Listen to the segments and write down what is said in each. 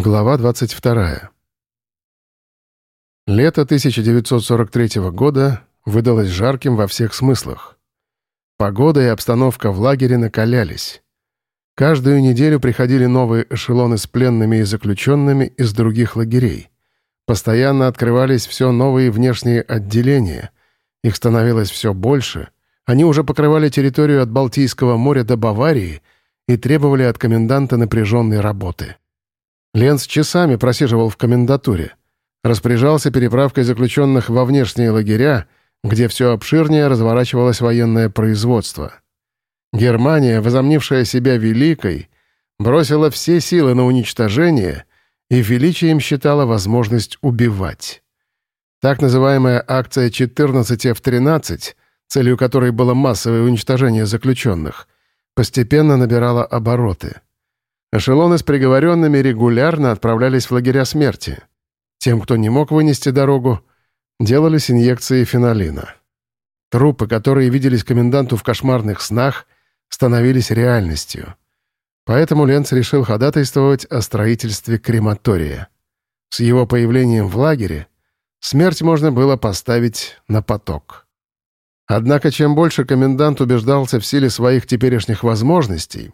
Глава 22. Лето 1943 года выдалось жарким во всех смыслах. Погода и обстановка в лагере накалялись. Каждую неделю приходили новые эшелоны с пленными и заключенными из других лагерей. Постоянно открывались все новые внешние отделения. Их становилось все больше. Они уже покрывали территорию от Балтийского моря до Баварии и требовали от коменданта напряженной работы. Ленц часами просиживал в комендатуре. Распоряжался переправкой заключенных во внешние лагеря, где все обширнее разворачивалось военное производство. Германия, возомнившая себя великой, бросила все силы на уничтожение и величием считала возможность убивать. Так называемая акция 14 F-13, целью которой было массовое уничтожение заключенных, постепенно набирала обороты — Эшелоны с приговоренными регулярно отправлялись в лагеря смерти. Тем, кто не мог вынести дорогу, делались инъекции фенолина. Трупы, которые виделись коменданту в кошмарных снах, становились реальностью. Поэтому Ленц решил ходатайствовать о строительстве крематория. С его появлением в лагере смерть можно было поставить на поток. Однако чем больше комендант убеждался в силе своих теперешних возможностей,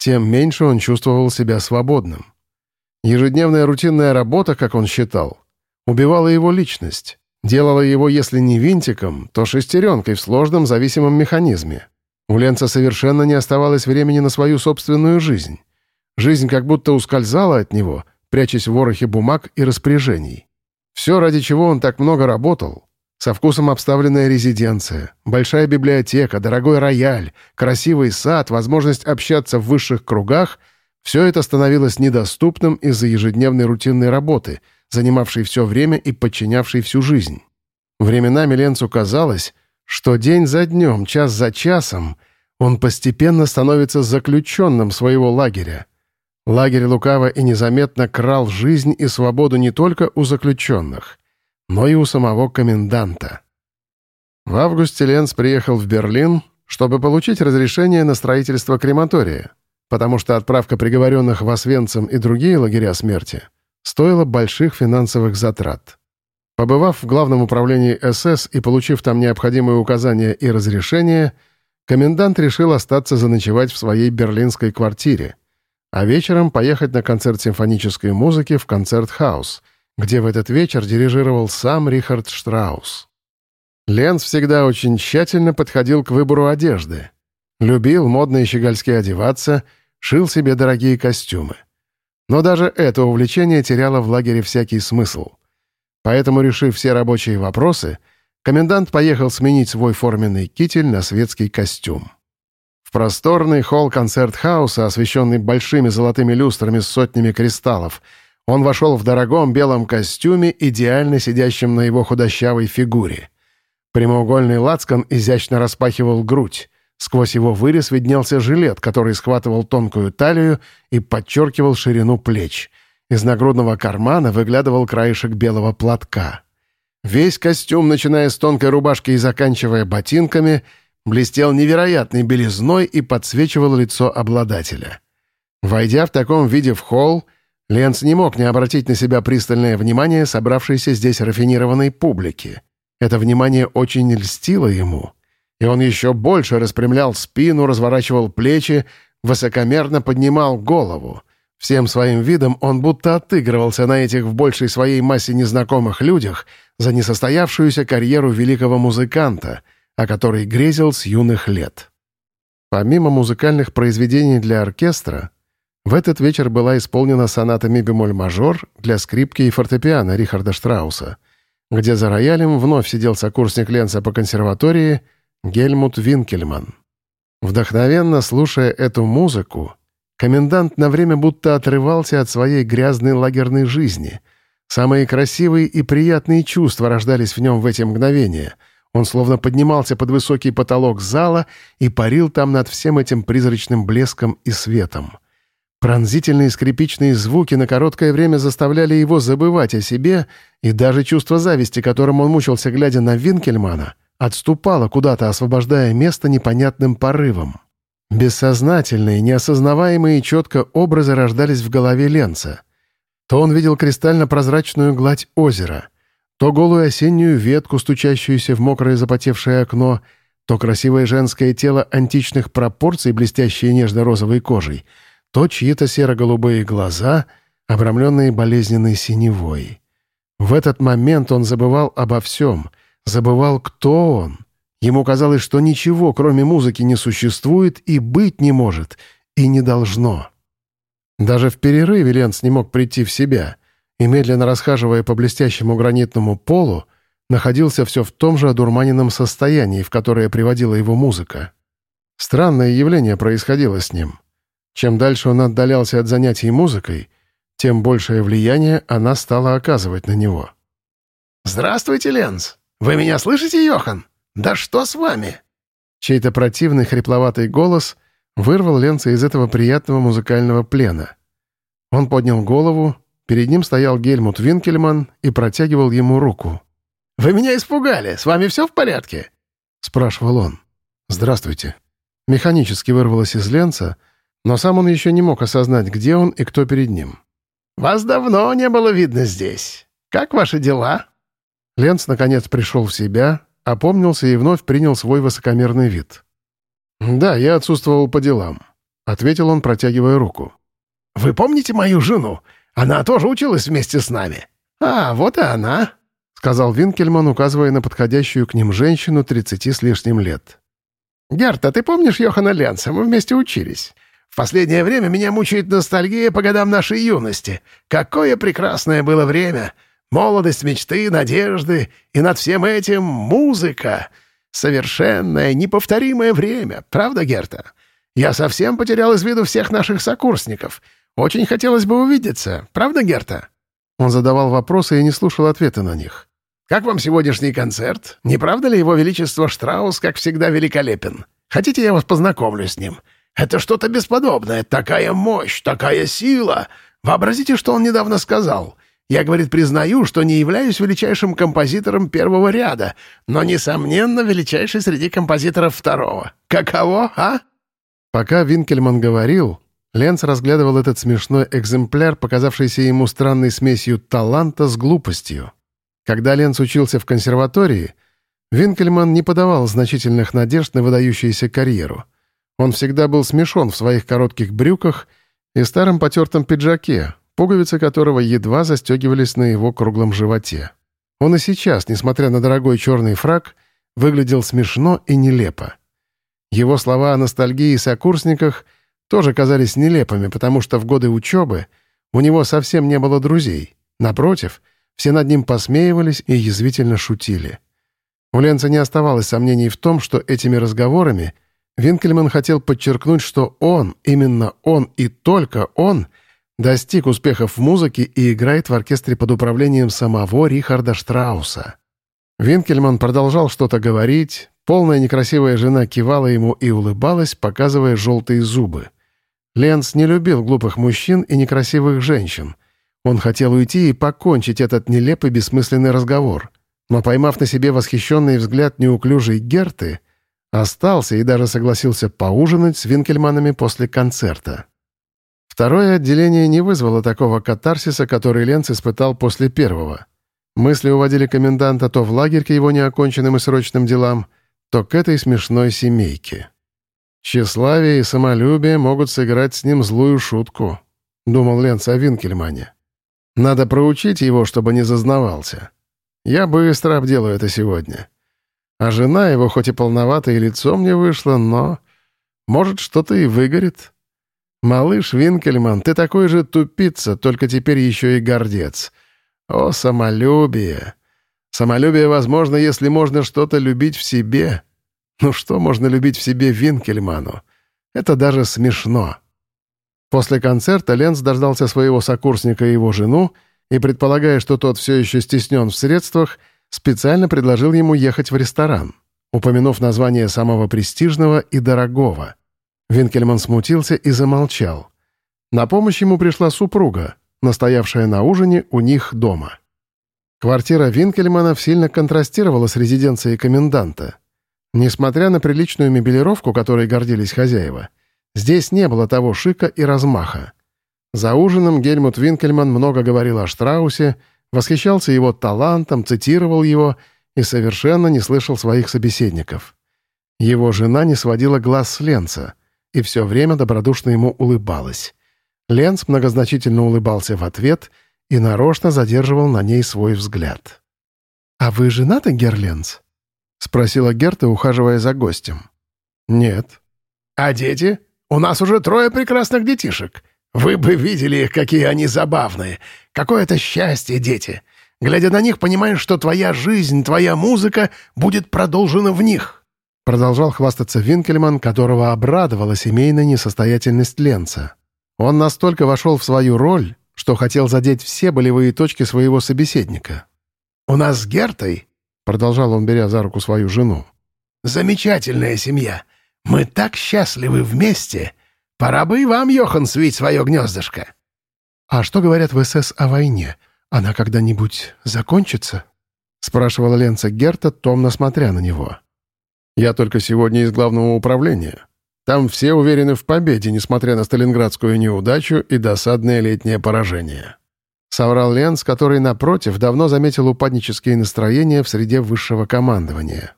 тем меньше он чувствовал себя свободным. Ежедневная рутинная работа, как он считал, убивала его личность, делала его, если не винтиком, то шестеренкой в сложном зависимом механизме. У Ленца совершенно не оставалось времени на свою собственную жизнь. Жизнь как будто ускользала от него, прячась в ворохе бумаг и распоряжений. Все, ради чего он так много работал, со вкусом обставленная резиденция, большая библиотека, дорогой рояль, красивый сад, возможность общаться в высших кругах — все это становилось недоступным из-за ежедневной рутинной работы, занимавшей все время и подчинявшей всю жизнь. Временами Ленцу казалось, что день за днем, час за часом он постепенно становится заключенным своего лагеря. Лагерь лукаво и незаметно крал жизнь и свободу не только у заключенных но и у самого коменданта. В августе Ленц приехал в Берлин, чтобы получить разрешение на строительство крематория, потому что отправка приговоренных в Освенцим и другие лагеря смерти стоила больших финансовых затрат. Побывав в главном управлении СС и получив там необходимые указания и разрешения, комендант решил остаться заночевать в своей берлинской квартире, а вечером поехать на концерт симфонической музыки в концерт-хаус — где в этот вечер дирижировал сам Рихард Штраус. Ленц всегда очень тщательно подходил к выбору одежды. Любил модно и щегольски одеваться, шил себе дорогие костюмы. Но даже это увлечение теряло в лагере всякий смысл. Поэтому, решив все рабочие вопросы, комендант поехал сменить свой форменный китель на светский костюм. В просторный холл концерт-хауса, освещенный большими золотыми люстрами с сотнями кристаллов — он вошел в дорогом белом костюме, идеально сидящем на его худощавой фигуре. Прямоугольный лацкан изящно распахивал грудь. Сквозь его вырез виднелся жилет, который схватывал тонкую талию и подчеркивал ширину плеч. Из нагрудного кармана выглядывал краешек белого платка. Весь костюм, начиная с тонкой рубашки и заканчивая ботинками, блестел невероятной белизной и подсвечивал лицо обладателя. Войдя в таком виде в холл, Ленц не мог не обратить на себя пристальное внимание собравшейся здесь рафинированной публики. Это внимание очень льстило ему, и он еще больше распрямлял спину, разворачивал плечи, высокомерно поднимал голову. Всем своим видом он будто отыгрывался на этих в большей своей массе незнакомых людях за несостоявшуюся карьеру великого музыканта, о которой грезил с юных лет. Помимо музыкальных произведений для оркестра, в этот вечер была исполнена соната ми-бемоль-мажор для скрипки и фортепиано Рихарда Штрауса, где за роялем вновь сидел сокурсник Ленца по консерватории Гельмут Винкельман. Вдохновенно слушая эту музыку, комендант на время будто отрывался от своей грязной лагерной жизни. Самые красивые и приятные чувства рождались в нем в эти мгновения. Он словно поднимался под высокий потолок зала и парил там над всем этим призрачным блеском и светом. Пронзительные скрипичные звуки на короткое время заставляли его забывать о себе, и даже чувство зависти, которым он мучился, глядя на Винкельмана, отступало куда-то, освобождая место непонятным порывом. Бессознательные, неосознаваемые четко образы рождались в голове Ленца. То он видел кристально-прозрачную гладь озера, то голую осеннюю ветку, стучащуюся в мокрое запотевшее окно, то красивое женское тело античных пропорций, блестящее нежно-розовой кожей, то чьи-то серо-голубые глаза, обрамленные болезненной синевой. В этот момент он забывал обо всем, забывал, кто он. Ему казалось, что ничего, кроме музыки, не существует и быть не может, и не должно. Даже в перерыве Ленц не мог прийти в себя и, медленно расхаживая по блестящему гранитному полу, находился все в том же одурманенном состоянии, в которое приводила его музыка. Странное явление происходило с ним. Чем дальше он отдалялся от занятий музыкой, тем большее влияние она стала оказывать на него. «Здравствуйте, Ленц! Вы меня слышите, Йохан? Да что с вами?» Чей-то противный хрипловатый голос вырвал Ленца из этого приятного музыкального плена. Он поднял голову, перед ним стоял Гельмут Винкельман и протягивал ему руку. «Вы меня испугали! С вами все в порядке?» — спрашивал он. «Здравствуйте». Механически вырвалось из Ленца, но сам он еще не мог осознать, где он и кто перед ним. «Вас давно не было видно здесь. Как ваши дела?» Ленц, наконец, пришел в себя, опомнился и вновь принял свой высокомерный вид. «Да, я отсутствовал по делам», — ответил он, протягивая руку. «Вы помните мою жену? Она тоже училась вместе с нами. А, вот и она», — сказал Винкельман, указывая на подходящую к ним женщину тридцати с лишним лет. «Герта, ты помнишь Йохана Ленца? Мы вместе учились. В последнее время меня мучает ностальгия по годам нашей юности. Какое прекрасное было время! Молодость, мечты, надежды, и над всем этим музыка!» Совершенное, неповторимое время, правда, Герта? Я совсем потерял из виду всех наших сокурсников. Очень хотелось бы увидеться, правда, Герта?» Он задавал вопросы и не слушал ответы на них. «Как вам сегодняшний концерт? Не правда ли его величество Штраус, как всегда, великолепен? Хотите, я вас познакомлю с ним? Это что-то бесподобное, такая мощь, такая сила. Вообразите, что он недавно сказал. Я, говорит, признаю, что не являюсь величайшим композитором первого ряда, но, несомненно, величайший среди композиторов второго. Каково, а?» Пока Винкельман говорил, Ленц разглядывал этот смешной экземпляр, показавшийся ему странной смесью таланта с глупостью. Когда Ленц учился в консерватории, Винкельман не подавал значительных надежд на выдающуюся карьеру. Он всегда был смешон в своих коротких брюках и старом потертом пиджаке, пуговицы которого едва застегивались на его круглом животе. Он и сейчас, несмотря на дорогой черный фраг, выглядел смешно и нелепо. Его слова о ностальгии и сокурсниках тоже казались нелепыми, потому что в годы учебы у него совсем не было друзей. Напротив, все над ним посмеивались и язвительно шутили. У Ленца не оставалось сомнений в том, что этими разговорами Винкельман хотел подчеркнуть, что он, именно он и только он — достиг успехов в музыке и играет в оркестре под управлением самого Рихарда Штрауса. Винкельман продолжал что-то говорить, полная некрасивая жена кивала ему и улыбалась, показывая желтые зубы. Ленц не любил глупых мужчин и некрасивых женщин. Он хотел уйти и покончить этот нелепый бессмысленный разговор. Но, поймав на себе восхищенный взгляд неуклюжей Герты, остался и даже согласился поужинать с Винкельманами после концерта. Второе отделение не вызвало такого катарсиса, который Ленц испытал после первого. Мысли уводили коменданта то в лагерь к его неоконченным и срочным делам, то к этой смешной семейке. «Тщеславие и самолюбие могут сыграть с ним злую шутку», — думал Ленц о Винкельмане. «Надо проучить его, чтобы не зазнавался. Я быстро обделаю это сегодня. А жена его хоть и полновато и лицом не вышла, но, может, что-то и выгорит». «Малыш Винкельман, ты такой же тупица, только теперь еще и гордец. О, самолюбие! Самолюбие возможно, если можно что-то любить в себе. Ну что можно любить в себе Винкельману? Это даже смешно». После концерта Ленц дождался своего сокурсника и его жену и, предполагая, что тот все еще стеснен в средствах, специально предложил ему ехать в ресторан, упомянув название самого престижного и дорогого — Винкельман смутился и замолчал. На помощь ему пришла супруга, настоявшая на ужине у них дома. Квартира Винкельмана сильно контрастировала с резиденцией коменданта. Несмотря на приличную мебелировку, которой гордились хозяева, здесь не было того шика и размаха. За ужином Гельмут Винкельман много говорил о Штраусе, восхищался его талантом, цитировал его и совершенно не слышал своих собеседников. Его жена не сводила глаз с Ленца и все время добродушно ему улыбалась. Ленц многозначительно улыбался в ответ и нарочно задерживал на ней свой взгляд. «А вы женаты, Герленц?» — спросила Герта, ухаживая за гостем. «Нет». «А дети? У нас уже трое прекрасных детишек. Вы бы видели их, какие они забавные. Какое это счастье, дети. Глядя на них, понимаешь, что твоя жизнь, твоя музыка будет продолжена в них». Продолжал хвастаться Винкельман, которого обрадовала семейная несостоятельность Ленца. Он настолько вошел в свою роль, что хотел задеть все болевые точки своего собеседника. «У нас с Гертой», — продолжал он, беря за руку свою жену, — «замечательная семья. Мы так счастливы вместе. Пора бы и вам, Йохан, свить свое гнездышко». «А что говорят в СС о войне? Она когда-нибудь закончится?» — спрашивала Ленца Герта, томно смотря на него. «Я только сегодня из главного управления. Там все уверены в победе, несмотря на сталинградскую неудачу и досадное летнее поражение». Соврал Ленц, который, напротив, давно заметил упаднические настроения в среде высшего командования.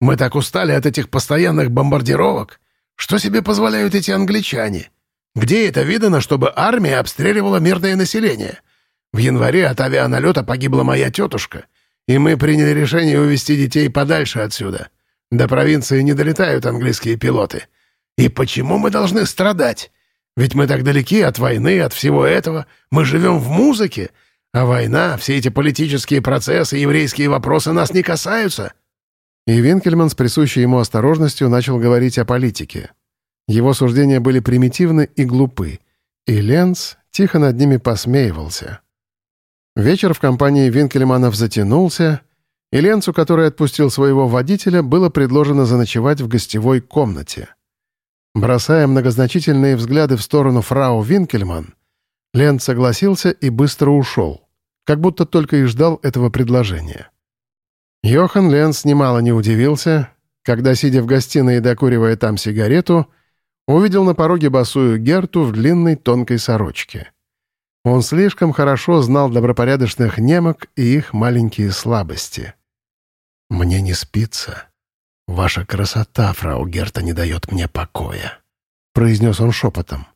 «Мы так устали от этих постоянных бомбардировок. Что себе позволяют эти англичане? Где это видано, чтобы армия обстреливала мирное население? В январе от авианалета погибла моя тетушка, и мы приняли решение увезти детей подальше отсюда. До провинции не долетают английские пилоты. И почему мы должны страдать? Ведь мы так далеки от войны, от всего этого. Мы живем в музыке. А война, все эти политические процессы, еврейские вопросы нас не касаются». И Винкельман с присущей ему осторожностью начал говорить о политике. Его суждения были примитивны и глупы, и Ленц тихо над ними посмеивался. Вечер в компании Винкельманов затянулся, и Ленцу, который отпустил своего водителя, было предложено заночевать в гостевой комнате — Бросая многозначительные взгляды в сторону фрау Винкельман, Лент согласился и быстро ушел, как будто только и ждал этого предложения. Йохан Ленц немало не удивился, когда, сидя в гостиной и докуривая там сигарету, увидел на пороге босую Герту в длинной тонкой сорочке. Он слишком хорошо знал добропорядочных немок и их маленькие слабости. «Мне не спится», «Ваша красота, фрау Герта, не дает мне покоя», — произнес он шепотом.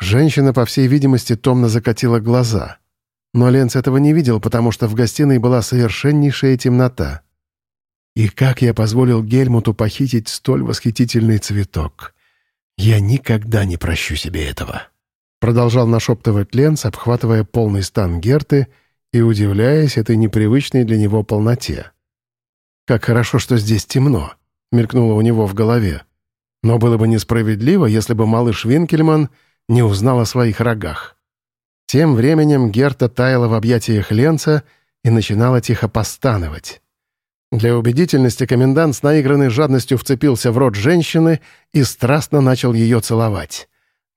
Женщина, по всей видимости, томно закатила глаза. Но Ленц этого не видел, потому что в гостиной была совершеннейшая темнота. И как я позволил Гельмуту похитить столь восхитительный цветок? Я никогда не прощу себе этого. Продолжал нашептывать Ленц, обхватывая полный стан Герты и удивляясь этой непривычной для него полноте. Как хорошо, что здесь темно. — мелькнуло у него в голове. Но было бы несправедливо, если бы малыш Винкельман не узнал о своих рогах. Тем временем Герта таяла в объятиях Ленца и начинала тихо постановать. Для убедительности комендант с наигранной жадностью вцепился в рот женщины и страстно начал ее целовать.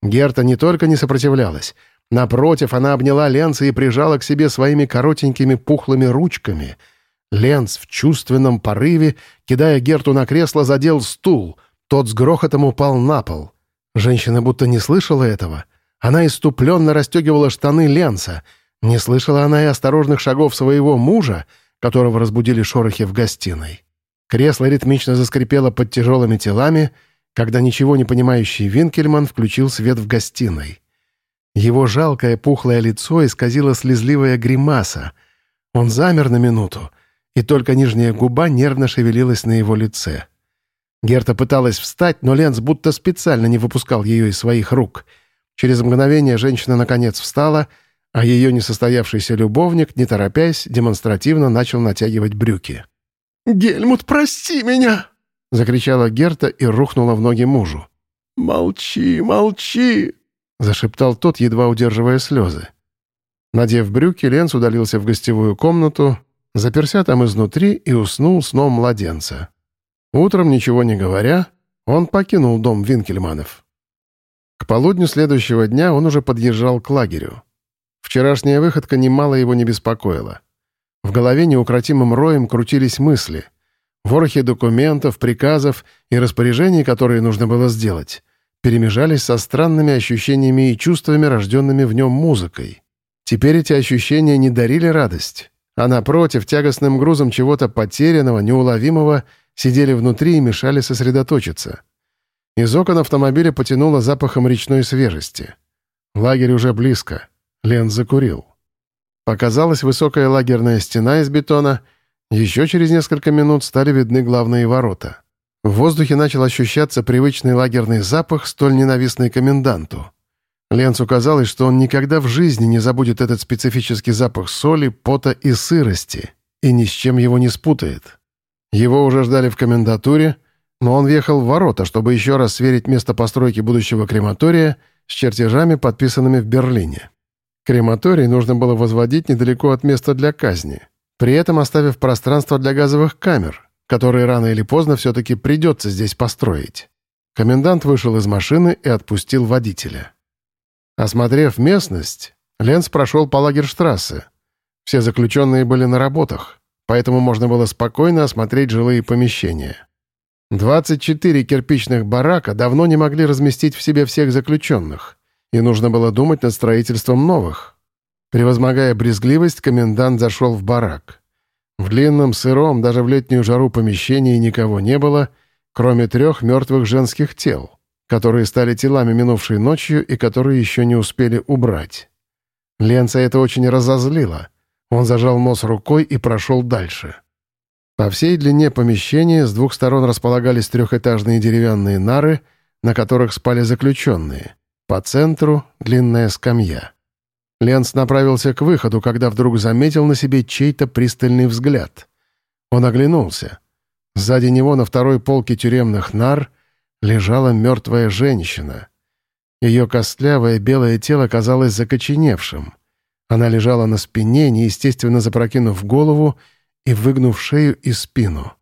Герта не только не сопротивлялась, напротив, она обняла Ленца и прижала к себе своими коротенькими пухлыми ручками — Ленц в чувственном порыве, кидая Герту на кресло, задел стул. Тот с грохотом упал на пол. Женщина будто не слышала этого. Она иступленно расстегивала штаны Ленца. Не слышала она и осторожных шагов своего мужа, которого разбудили шорохи в гостиной. Кресло ритмично заскрипело под тяжелыми телами, когда ничего не понимающий Винкельман включил свет в гостиной. Его жалкое пухлое лицо исказило слезливая гримаса. Он замер на минуту, и только нижняя губа нервно шевелилась на его лице. Герта пыталась встать, но Ленц будто специально не выпускал ее из своих рук. Через мгновение женщина наконец встала, а ее несостоявшийся любовник, не торопясь, демонстративно начал натягивать брюки. «Гельмут, прости меня!» — закричала Герта и рухнула в ноги мужу. «Молчи, молчи!» — зашептал тот, едва удерживая слезы. Надев брюки, Ленц удалился в гостевую комнату, заперся там изнутри и уснул сном младенца. Утром, ничего не говоря, он покинул дом Винкельманов. К полудню следующего дня он уже подъезжал к лагерю. Вчерашняя выходка немало его не беспокоила. В голове неукротимым роем крутились мысли. Ворохи документов, приказов и распоряжений, которые нужно было сделать. перемежались со странными ощущениями и чувствами, рожденными в нем музыкой. Теперь эти ощущения не дарили радость, а напротив, тягостным грузом чего-то потерянного, неуловимого, сидели внутри и мешали сосредоточиться. Из окон автомобиля потянуло запахом речной свежести. Лагерь уже близко. Лен закурил. Показалась высокая лагерная стена из бетона. Еще через несколько минут стали видны главные ворота. В воздухе начал ощущаться привычный лагерный запах, столь ненавистный коменданту. Ленцу казалось, что он никогда в жизни не забудет этот специфический запах соли, пота и сырости, и ни с чем его не спутает. Его уже ждали в комендатуре, но он въехал в ворота, чтобы еще раз сверить место постройки будущего крематория с чертежами, подписанными в Берлине. Крематорий нужно было возводить недалеко от места для казни, при этом оставив пространство для газовых камер, которые рано или поздно все-таки придется здесь построить. Комендант вышел из машины и отпустил водителя. Осмотрев местность, Ленц прошел по лагерштрассе. Все заключенные были на работах, поэтому можно было спокойно осмотреть жилые помещения. 24 кирпичных барака давно не могли разместить в себе всех заключенных, и нужно было думать над строительством новых. Превозмогая брезгливость, комендант зашел в барак. В длинном, сыром, даже в летнюю жару помещении никого не было, кроме трех мертвых женских тел которые стали телами минувшей ночью и которые еще не успели убрать. Ленца это очень разозлило. Он зажал нос рукой и прошел дальше. По всей длине помещения с двух сторон располагались трехэтажные деревянные нары, на которых спали заключенные. По центру — длинная скамья. Ленц направился к выходу, когда вдруг заметил на себе чей-то пристальный взгляд. Он оглянулся. Сзади него на второй полке тюремных нар лежала мертвая женщина. Ее костлявое белое тело казалось закоченевшим. Она лежала на спине, неестественно запрокинув голову и выгнув шею и спину.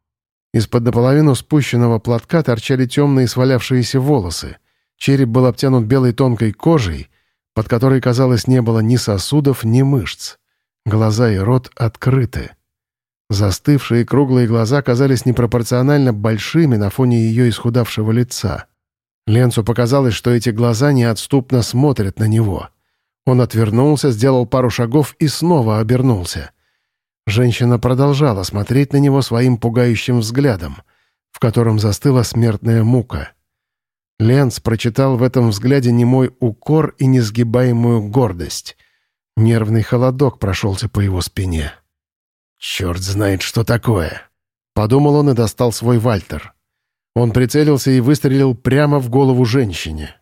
Из-под наполовину спущенного платка торчали темные свалявшиеся волосы. Череп был обтянут белой тонкой кожей, под которой, казалось, не было ни сосудов, ни мышц. Глаза и рот открыты. Застывшие круглые глаза казались непропорционально большими на фоне ее исхудавшего лица. Ленцу показалось, что эти глаза неотступно смотрят на него. Он отвернулся, сделал пару шагов и снова обернулся. Женщина продолжала смотреть на него своим пугающим взглядом, в котором застыла смертная мука. Ленц прочитал в этом взгляде немой укор и несгибаемую гордость. Нервный холодок прошелся по его спине. «Черт знает, что такое!» Подумал он и достал свой Вальтер. Он прицелился и выстрелил прямо в голову женщине.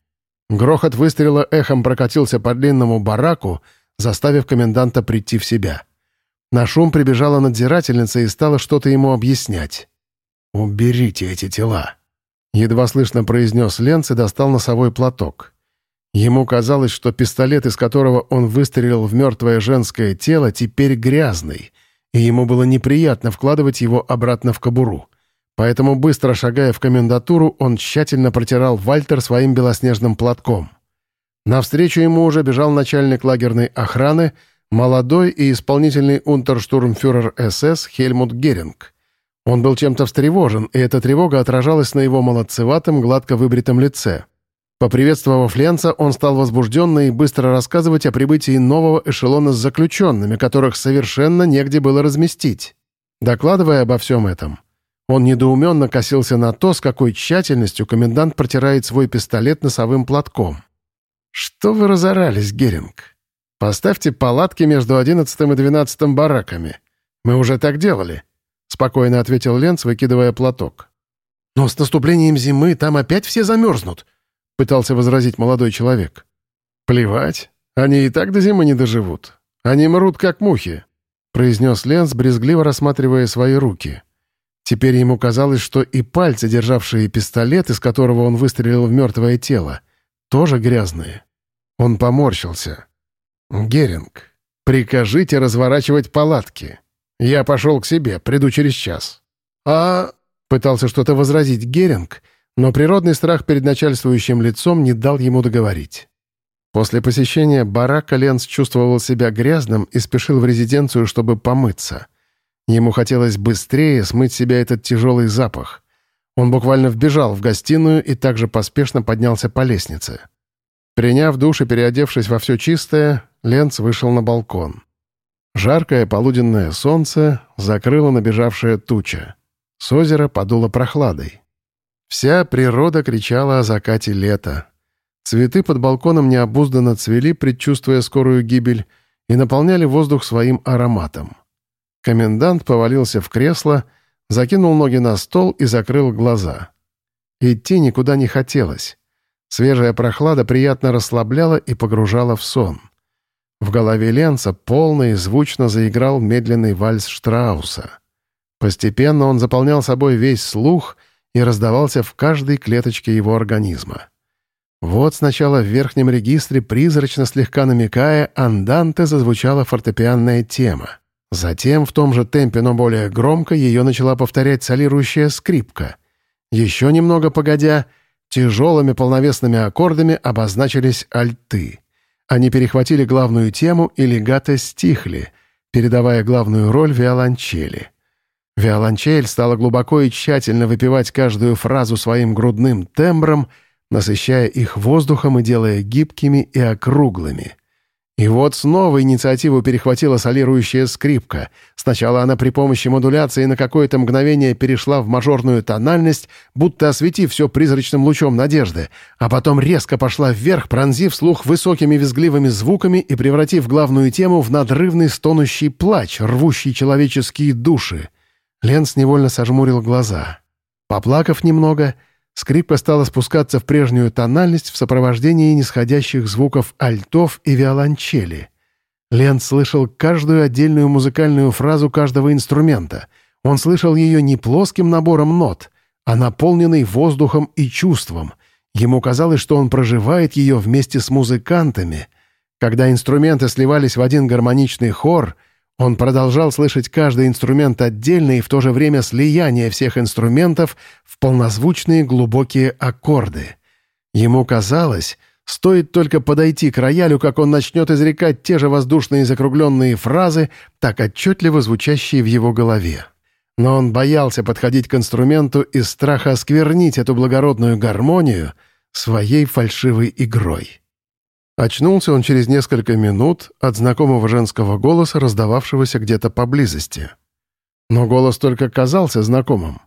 Грохот выстрела эхом прокатился по длинному бараку, заставив коменданта прийти в себя. На шум прибежала надзирательница и стала что-то ему объяснять. «Уберите эти тела!» Едва слышно произнес Ленц и достал носовой платок. Ему казалось, что пистолет, из которого он выстрелил в мертвое женское тело, теперь грязный, и ему было неприятно вкладывать его обратно в кобуру. Поэтому, быстро шагая в комендатуру, он тщательно протирал Вальтер своим белоснежным платком. Навстречу ему уже бежал начальник лагерной охраны, молодой и исполнительный унтерштурмфюрер СС Хельмут Геринг. Он был чем-то встревожен, и эта тревога отражалась на его молодцеватом, гладко выбритом лице. Поприветствовав Ленца, он стал возбужденно и быстро рассказывать о прибытии нового эшелона с заключенными, которых совершенно негде было разместить. Докладывая обо всем этом, он недоуменно косился на то, с какой тщательностью комендант протирает свой пистолет носовым платком. «Что вы разорались, Геринг? Поставьте палатки между одиннадцатым и двенадцатым бараками. Мы уже так делали», — спокойно ответил Ленц, выкидывая платок. «Но с наступлением зимы там опять все замерзнут», пытался возразить молодой человек. «Плевать. Они и так до зимы не доживут. Они мрут, как мухи», — произнес Ленс, брезгливо рассматривая свои руки. Теперь ему казалось, что и пальцы, державшие пистолет, из которого он выстрелил в мертвое тело, тоже грязные. Он поморщился. «Геринг, прикажите разворачивать палатки. Я пошел к себе, приду через час». «А...» — пытался что-то возразить Геринг, но природный страх перед начальствующим лицом не дал ему договорить. После посещения барака Ленц чувствовал себя грязным и спешил в резиденцию, чтобы помыться. Ему хотелось быстрее смыть себя этот тяжелый запах. Он буквально вбежал в гостиную и также поспешно поднялся по лестнице. Приняв душ и переодевшись во все чистое, Ленц вышел на балкон. Жаркое полуденное солнце закрыло набежавшая туча. С озера подуло прохладой. Вся природа кричала о закате лета. Цветы под балконом необузданно цвели, предчувствуя скорую гибель, и наполняли воздух своим ароматом. Комендант повалился в кресло, закинул ноги на стол и закрыл глаза. Идти никуда не хотелось. Свежая прохлада приятно расслабляла и погружала в сон. В голове Ленца полно и звучно заиграл медленный вальс Штрауса. Постепенно он заполнял собой весь слух и раздавался в каждой клеточке его организма. Вот сначала в верхнем регистре, призрачно слегка намекая, анданте зазвучала фортепианная тема. Затем, в том же темпе, но более громко, ее начала повторять солирующая скрипка. Еще немного погодя, тяжелыми полновесными аккордами обозначились альты. Они перехватили главную тему и легато стихли, передавая главную роль виолончели. Виолончель стала глубоко и тщательно выпивать каждую фразу своим грудным тембром, насыщая их воздухом и делая гибкими и округлыми. И вот снова инициативу перехватила солирующая скрипка. Сначала она при помощи модуляции на какое-то мгновение перешла в мажорную тональность, будто осветив все призрачным лучом надежды, а потом резко пошла вверх, пронзив слух высокими визгливыми звуками и превратив главную тему в надрывный стонущий плач, рвущий человеческие души. Ленс невольно сожмурил глаза. Поплакав немного — Скрипка стала спускаться в прежнюю тональность в сопровождении нисходящих звуков альтов и виолончели. Лен слышал каждую отдельную музыкальную фразу каждого инструмента. Он слышал ее не плоским набором нот, а наполненной воздухом и чувством. Ему казалось, что он проживает ее вместе с музыкантами. Когда инструменты сливались в один гармоничный хор — он продолжал слышать каждый инструмент отдельно и в то же время слияние всех инструментов в полнозвучные глубокие аккорды. Ему казалось, стоит только подойти к роялю, как он начнет изрекать те же воздушные закругленные фразы, так отчетливо звучащие в его голове. Но он боялся подходить к инструменту из страха осквернить эту благородную гармонию своей фальшивой игрой. Очнулся он через несколько минут от знакомого женского голоса, раздававшегося где-то поблизости. Но голос только казался знакомым.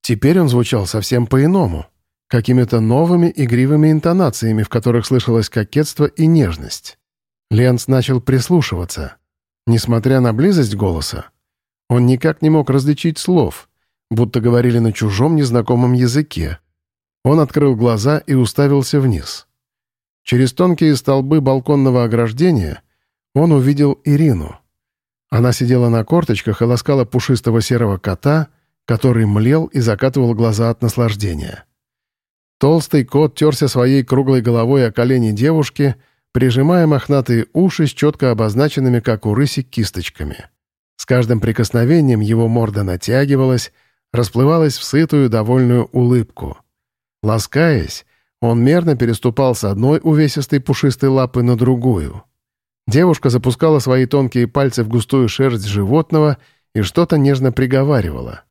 Теперь он звучал совсем по-иному, какими-то новыми игривыми интонациями, в которых слышалось кокетство и нежность. Ленц начал прислушиваться. Несмотря на близость голоса, он никак не мог различить слов, будто говорили на чужом незнакомом языке. Он открыл глаза и уставился вниз. Через тонкие столбы балконного ограждения он увидел Ирину. Она сидела на корточках и ласкала пушистого серого кота, который млел и закатывал глаза от наслаждения. Толстый кот терся своей круглой головой о колени девушки, прижимая мохнатые уши с четко обозначенными, как у рыси, кисточками. С каждым прикосновением его морда натягивалась, расплывалась в сытую, довольную улыбку. Ласкаясь, он мерно переступал с одной увесистой пушистой лапы на другую. Девушка запускала свои тонкие пальцы в густую шерсть животного и что-то нежно приговаривала.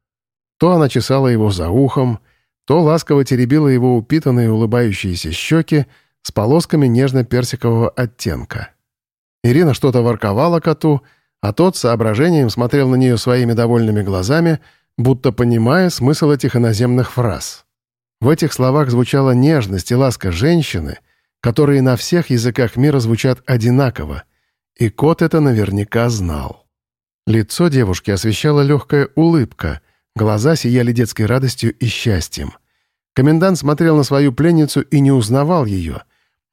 То она чесала его за ухом, то ласково теребила его упитанные улыбающиеся щеки с полосками нежно-персикового оттенка. Ирина что-то ворковала коту, а тот соображением смотрел на нее своими довольными глазами, будто понимая смысл этих иноземных фраз. В этих словах звучала нежность и ласка женщины, которые на всех языках мира звучат одинаково, и кот это наверняка знал. Лицо девушки освещала легкая улыбка, глаза сияли детской радостью и счастьем. Комендант смотрел на свою пленницу и не узнавал ее.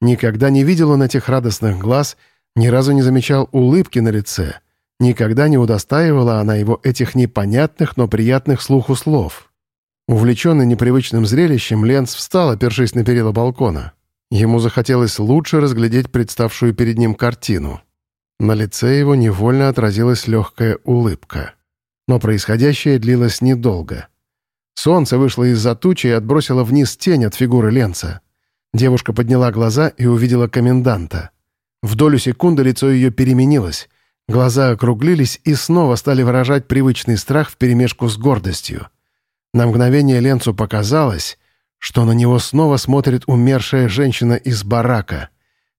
Никогда не видел он этих радостных глаз, ни разу не замечал улыбки на лице. Никогда не удостаивала она его этих непонятных, но приятных слуху слов. Увлеченный непривычным зрелищем, Ленц встал, опершись на перила балкона. Ему захотелось лучше разглядеть представшую перед ним картину. На лице его невольно отразилась легкая улыбка. Но происходящее длилось недолго. Солнце вышло из-за тучи и отбросило вниз тень от фигуры Ленца. Девушка подняла глаза и увидела коменданта. В долю секунды лицо ее переменилось. Глаза округлились и снова стали выражать привычный страх вперемешку с гордостью. На мгновение Ленцу показалось, что на него снова смотрит умершая женщина из барака.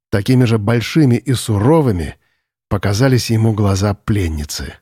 Такими же большими и суровыми показались ему глаза пленницы.